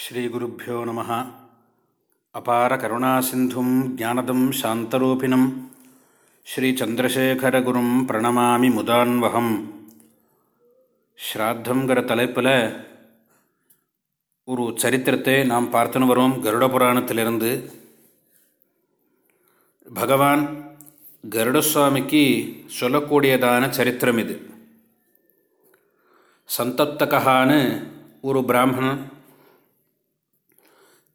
ஸ்ரீகுருப்போ நம அபார கருணாசிந்தும் ஜானதம் சாந்தரூபிணம். ஸ்ரீச்சந்திரசேகரகுரும் பிரணமாமி முதான்வகம். ஸ்ராத்தங்கிற தலைப்பில் ஒரு சரித்திரத்தை நாம் பார்த்துன்னு வரோம் கருட புராணத்திலிருந்து. பகவான் கருடசுவாமிக்கு சொல்லக்கூடியதான சரித்திரம் இது. சந்தப்தகான்னு ஒரு பிராமணன்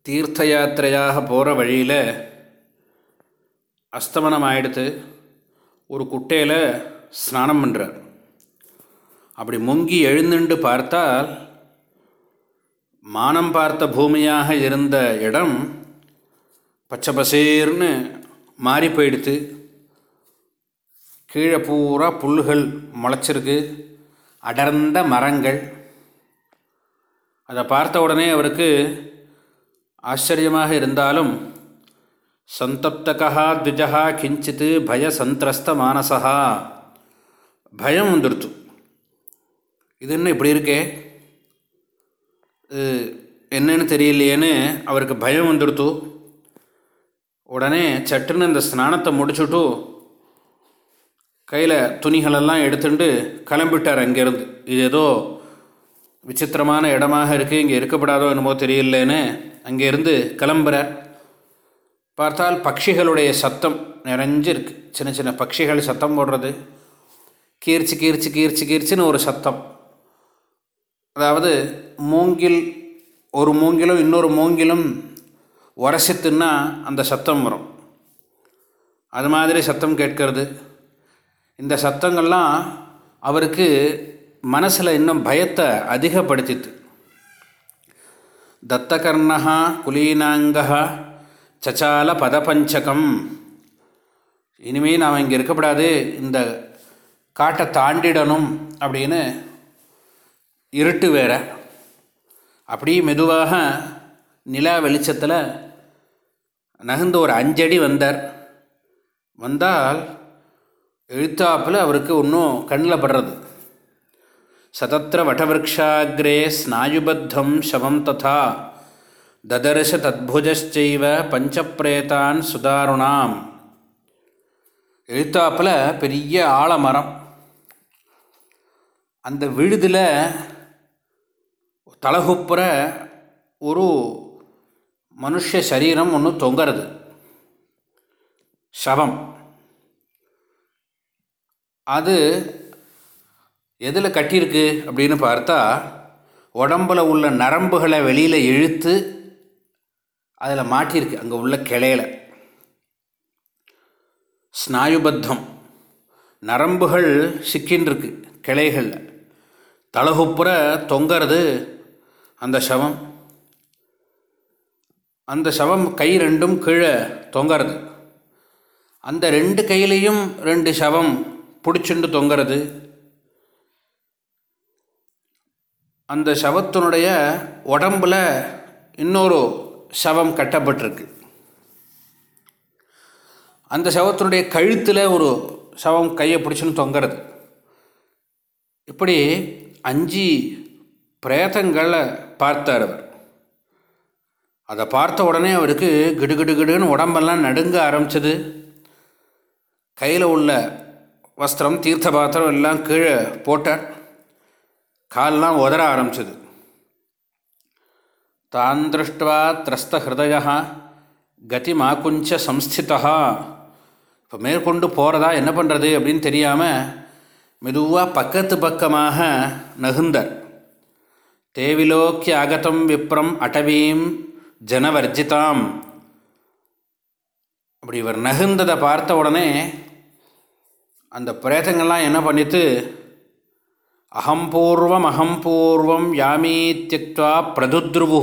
தீர்த்த யாத்திரையாக போகிற வழியில் அஸ்தமனம் ஆயிடுத்து ஒரு குட்டையில் ஸ்நானம் பண்ணுறார் அப்படி முங்கி எழுந்துண்டு பார்த்தால் மானம் பார்த்த பூமியாக இருந்த இடம் பச்சை பசேர்னு மாறி போயிடுத்து. கீழே பூரா புல்லுகள் முளைச்சிருக்கு. அடர்ந்த மரங்கள். அதை பார்த்த உடனே அவருக்கு ஆச்சரியமாக இருந்தாலும் சந்தப்தகா த்விஜா கிஞ்சித்து பய சந்திரஸ்த மானசா பயம் வந்துடுத்து இது என்ன இப்படி இருக்கே? என்னன்னு தெரியலையேன்னு அவருக்கு பயம் வந்துடுத்து உடனே சட்டுன்னு இந்த ஸ்நானத்தை முடிச்சுட்டு கையில் துணிகளெல்லாம் எடுத்துட்டு கிளம்பிட்டார் அங்கேருந்து. இது ஏதோ விசித்திரமான இடமாக இருக்குது இங்கே இருக்கப்படாதோ என்னமோ தெரியலேன்னு அங்கேருந்து கிளம்புறார் பார்த்தால் பட்சிகளுடைய சத்தம் நிறைஞ்சிருக்கு. சின்ன சின்ன பட்சிகள் சத்தம் போடுறது. கீர்ச்சி கீர்ச்சி கீர்ச்சி கீர்ச்சின்னு ஒரு சத்தம். அதாவது மூங்கில் ஒரு மூங்கிலும் இன்னொரு மூங்கிலும் உரசித்துன்னா அந்த சத்தம் வரும். அது மாதிரி சத்தம் கேட்கறது. இந்த சத்தங்கள்லாம் அவருக்கு மனசில் இன்னும் பயத்தை அதிகப்படுத்திட்டு தத்தகர்ணா குலீனாங்கா சச்சால பதபஞ்சகம் இனிமேல் நாம் இங்கே இருக்கப்படாது இந்த காட்டை தாண்டிடணும் அப்படின்னு இருட்டு வேற. அப்படியே மெதுவாக நிலா வெளிச்சத்தில் நகர்ந்து ஒரு அஞ்சடி வந்தார். வந்தால் எழுத்தாப்பில் அவருக்கு ஒன்றும் கண்ணில் படுறது. சதத்திர வடவிருஷாகிரே ஸ்நாயுபத்தம் சவம் ததா. ததர்ஷ தத்புஜைவ பஞ்சப்பிரேதான் சுதாருணாம். எழுத்தாப்பில் பெரிய ஆலமரம். அந்த விழுதில் தலகுப்புற ஒரு மனுஷ சரீரம் ஒன்று தொங்கிறது. சவம். அது எதில் கட்டியிருக்கு அப்படின்னு பார்த்தா உடம்பில் உள்ள நரம்புகளை வெளியில் இழுத்து அதில் மாட்டியிருக்கு அங்கே உள்ள கிளையில். ஸ்நாயுபத்தம். நரம்புகள் சிக்கின்றிருக்கு கிளைகளில். தலகுப்புற தொங்கிறது அந்த சவம். அந்த சவம் கை ரெண்டும் கீழே தொங்கிறது. அந்த ரெண்டு கையிலையும் ரெண்டு சவம் பிடிச்சுண்டு தொங்கிறது. அந்த சவத்தினுடைய உடம்பில் இன்னொரு சவம் கட்டப்பட்டிருக்கு. அந்த சவத்தினுடைய கழுத்தில் ஒரு சவம் கையை பிடிச்சுன்னு தொங்கிறது. இப்படி அஞ்சு பிரேதங்களை பார்த்தார் அவர். அதை பார்த்த உடனே அவருக்கு கிடுகிடு கிடுன்னு உடம்பெல்லாம் நடுங்க ஆரம்பிச்சது. கையில் உள்ள வஸ்திரம் தீர்த்த பாத்திரம் எல்லாம் கீழே போட்டார். கால்லாம் உதற ஆரம்பிச்சது. தான் திருஷ்டுவா திரஸ்த ஹிருதய கதி மாக்குஞ்ச சம்ஸ்திதா. இப்போ மேற்கொண்டு போகிறதா என்ன பண்ணுறது அப்படின்னு தெரியாமல் மெதுவாக பக்கத்து பக்கமாக நகுந்தர். தேவிலோக்கிய அகதம் விப்ரம் அடவீம் ஜனவர்ஜிதாம். அப்படி இவர் நகுந்ததை பார்த்த உடனே அந்த பிரேதங்கள்லாம் என்ன பண்ணித்து அகம்பூர்வம் அகம்பூர்வம் யாமீத்தியக்வா பிரதுத்ருவு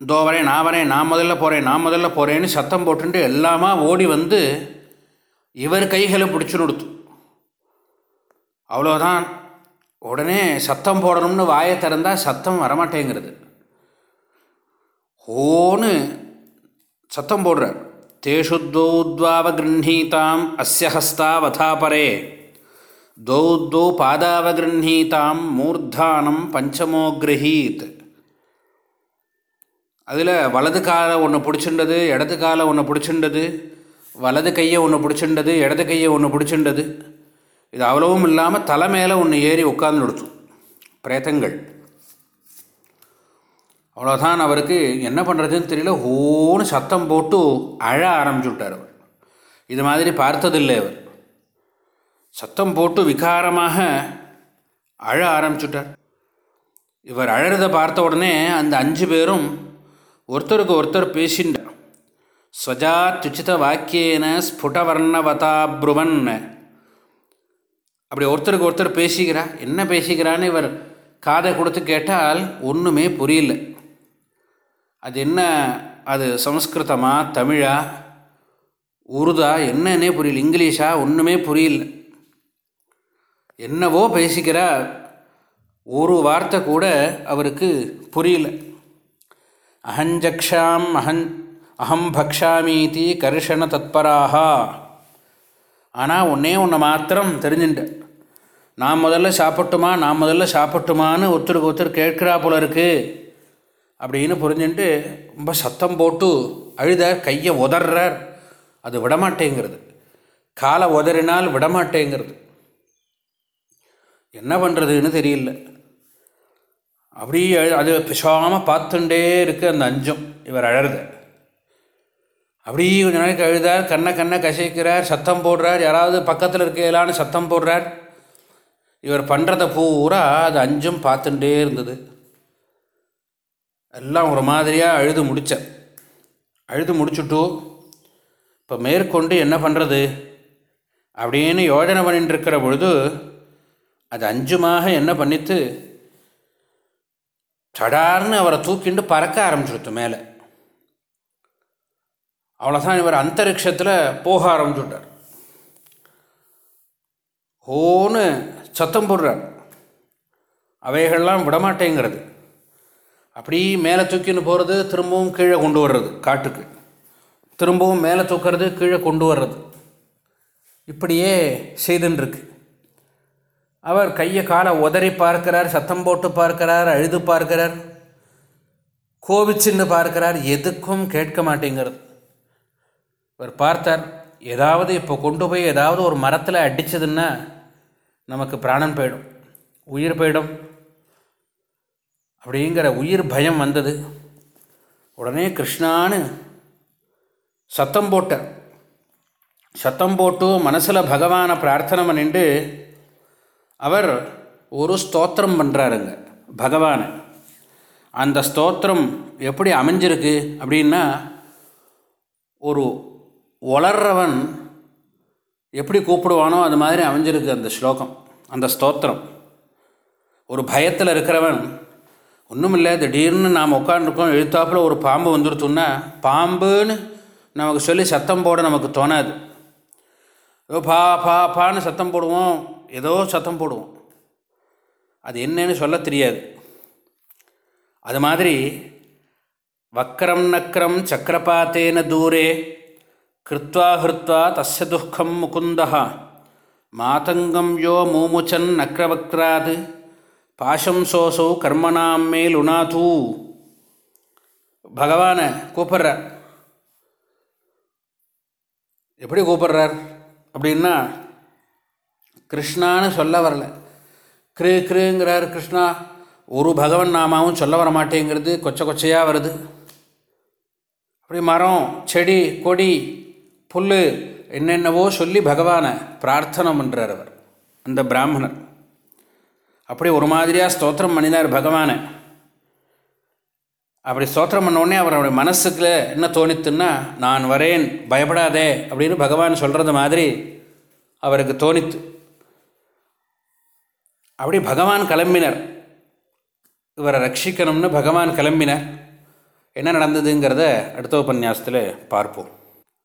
இதோ வரேன் நான் வரேன் நான் முதல்ல போகிறேன் நான் முதல்ல போகிறேன்னு சத்தம் போட்டுட்டு எல்லாமா ஓடி வந்து இவர் கைகளை பிடிச்சி நொடுத்து. அவ்வளோதான் உடனே சத்தம் போடணும்னு வாயை திறந்தால் சத்தம் வரமாட்டேங்கிறது. ஓன்னு சத்தம் போடுறார். தேஷுத்வௌத்வாவ கிருஹீதாம் அஸ்ய ஹஸ்தா வதாபரே தௌ தௌ பாதாவகிருஹீதாம் மூர்தானம் பஞ்சமோ கிரகீத் அதில் வலது காலை ஒன்று பிடிச்சிண்டது இடது காலை ஒன்று பிடிச்சிண்டது வலது கையை ஒன்று பிடிச்சிண்டது இடது கையை ஒன்று பிடிச்சிண்டது இது அவ்வளவும் இல்லாமல் தலை மேலே ஒன்று ஏறி உட்கார்ந்து கொடுத்தும் பிரேத்தங்கள் அவ்வளோதான் அவருக்கு என்ன பண்ணுறதுன்னு தெரியல ஓன்னு சத்தம் போட்டு அழ ஆரம்பிச்சு விட்டார் அவர். இது மாதிரி பார்த்ததில்லை அவர். சத்தம் போட்டு விகாரமாக அழ ஆரம்பிச்சுட்டார். இவர் அழறதை பார்த்த உடனே அந்த அஞ்சு பேரும் ஒருத்தருக்கு ஒருத்தர் பேசிண்டார் ஸ்வஜா துச்சித வாக்கியேன ஸ்புடவர்ணவதா ப்ருவன். அப்படி ஒருத்தருக்கு ஒருத்தர் பேசிக்கிறா என்ன பேசிக்கிறான்னு இவர் காதை கொடுத்து கேட்டால் ஒன்றுமே புரியல. அது என்ன? அது சம்ஸ்கிருதமா? தமிழா? உருதா? என்னன்னே புரியல. இங்கிலீஷா? ஒன்றுமே புரியல. என்னவோ பேசிக்கிறார். ஒரு வார்த்தை கூட அவருக்கு புரியல. அஹஞ்சக்ஷாம் அஹன் அகம் பக்ஷாமீதி கர்ஷண தத்பராக ஆனால் ஒன்றே ஒன்று மாத்திரம் தெரிஞ்சுட்டு நான் முதல்ல சாப்பிட்டுமா நான் முதல்ல சாப்பிட்டுமான்னு ஒருத்தருக்கு ஒருத்தர் கேட்கிறா போல இருக்குது அப்படின்னு புரிஞ்சுட்டு ரொம்ப சத்தம் போட்டு அழுதார் கையை உதறார் அது விடமாட்டேங்கிறது. காலை உதறினால் விடமாட்டேங்கிறது. என்ன பண்ணுறதுன்னு தெரியல. அப்படி அது பிசாமல் பார்த்துட்டே இருக்குது அந்த அஞ்சும் இவர் அழறத. அப்படி கொஞ்ச நாளைக்கு அழுதார் கண்ணை கண்ணை கசைக்கிறார் சத்தம் போடுறார் யாராவது பக்கத்தில் இருக்கலான்னு சத்தம் போடுறார். இவர் பண்ணுறத பூரா அது அஞ்சும் பார்த்துட்டே இருந்தது. எல்லாம் ஒரு மாதிரியாக அழுது முடித்தார் அழுது முடிச்சுட்டு இப்போ மேற்கொண்டு என்ன பண்ணுறது அப்படின்னு யோஜனை பண்ணிட்டு இருக்கிற பொழுது அது அஞ்சுமாக என்ன பண்ணித்து சடார்னு அவரை தூக்கிண்டு பறக்க ஆரம்பிச்சுடுத்து மேலே. அவ்வளோதான் இவர் அந்தரிக்ஷத்தில் போக ஆரம்பிச்சுட்டார். ஓன்னு சத்தம் போடுறார். அவைகள்லாம் விடமாட்டேங்கிறது. அப்படி மேலே தூக்கின்னு போகிறது திரும்பவும் கீழே கொண்டு வர்றது காட்டுக்கு. திரும்பவும் மேலே தூக்கிறது கீழே கொண்டு வர்றது. இப்படியே செய்துன்ருக்கு அவர் கையை காலை உதறி பார்க்கிறார் சத்தம் போட்டு பார்க்கிறார் அழுது பார்க்கிறார் கோபிச்சுன்னு பார்க்கிறார் எதுக்கும் கேட்க மாட்டேங்கிறது. இவர் பார்த்தார் ஏதாவது இப்போ கொண்டு போய் ஏதாவது ஒரு மரத்தில் அடித்ததுன்னா நமக்கு பிராணம் போயிடும் உயிர் போயிடும். அப்படிங்கிற உயிர் பயம் வந்தது. உடனே கிருஷ்ணான்னு சத்தம் போட்டார். சத்தம் போட்டு மனசில் பகவானை பிரார்த்தனை பண்ணிட்டு அவர் ஒரு ஸ்தோத்திரம் பண்ணுறாருங்க பகவானை. அந்த ஸ்தோத்திரம் எப்படி அமைஞ்சிருக்கு அப்படின்னா ஒரு வளர்றவன் எப்படி கூப்பிடுவானோ அது மாதிரி அமைஞ்சிருக்கு அந்த ஸ்லோகம் அந்த ஸ்தோத்திரம். ஒரு பயத்தில் இருக்கிறவன் ஒன்றும் இல்லை திடீர்னு நாம் உட்காந்துருக்கோம் எழுத்தாப்பில் ஒரு பாம்பு வந்துடுத்துன்னா பாம்புன்னு நமக்கு சொல்லி சத்தம் போட நமக்கு தோணாது. பா பா பான்னு சத்தம் போடுவோம் ஏதோ சத்தம் போடுவோம். அது என்னன்னு சொல்ல தெரியாது. அது மாதிரி வக்கரம் நக்கரம் சக்கரபாத்தேன தூரே கிருத்வா ஹிருத்வா தஸ்ய துக்கம் முகுந்தா மாதங்கம் யோ மூமுச்சன் நக்ரவக்ராது பாஷம் சோசோ கர்மணாம் மேல் உணாதூ. பகவானை கூப்பிட்றார். எப்படி கூப்பிட்றார்? அப்படின்னா கிருஷ்ணான்னு சொல்ல வரல. கிரு கிருங்கிறார் கிருஷ்ணா. ஒரு பகவன் நாமாவும் சொல்ல வர மாட்டேங்கிறது கொச்சை கொச்சையாக வருது. அப்படி மரம் செடி கொடி புல் என்னென்னவோ சொல்லி பகவானை பிரார்த்தனை பண்ணுறார் அவர் அந்த பிராமணர். அப்படி ஒரு மாதிரியாக ஸ்தோத்திரம் பண்ணினார் பகவானை. அப்படி ஸ்தோத்திரம் பண்ணோடனே அவருடைய மனசுக்குள்ள என்ன தோணித்துன்னா நான் வரேன் பயப்படாதே அப்படின்னு பகவான் சொல்கிறது மாதிரி அவருக்கு தோணித்து. அப்படி பகவான் கிளம்பினர். இவரை ரட்சிக்கணும்னு பகவான் கிளம்பினர். என்ன நடந்ததுங்கிறத அடுத்த உபன்யாசத்தில் பார்ப்போம்.